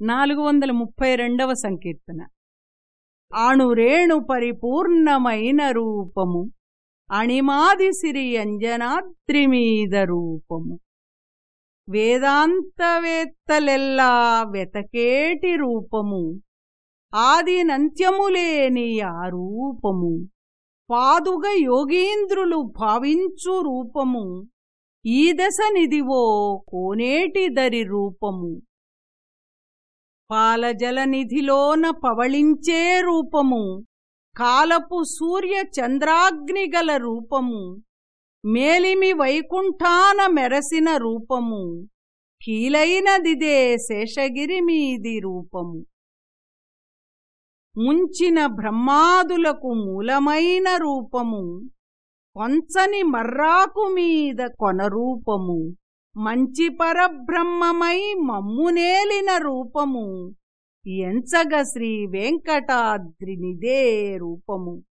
నాలుగు వందల ముప్పై రెండవ సంకీర్తన. అణురేణు పరిపూర్ణమైన రూపము అణిమాది సిరి అంజనాద్రిమీద రూపము. వేదాంతవేత్తలెల్లా వెతకేటి రూపము ఆదినంత్యములేని ఆ రూపము పాదుగ యోగీంద్రులు భావించు రూపము ఈ దశ నిదివో కోనేటి దరి రూపము. పాలజలనిధిలోన పవళించే రూపము. కాలపు సూర్య చంద్రాగ్నిగల రూపము. మేలిమి వైకుంఠాన మెరసిన రూపము. కీలైనదిదే శేషగిరి మీది రూపము. ముంచిన బ్రహ్మాదులకు మూలమైన రూపము. కొంచని మర్రాకు మీద కొనరూపము మంచి పరబ్రహ్మమై మమ్మునేలిన రూపము. ఎంచగ శ్రీ వెంకటాద్రినిదే రూపము.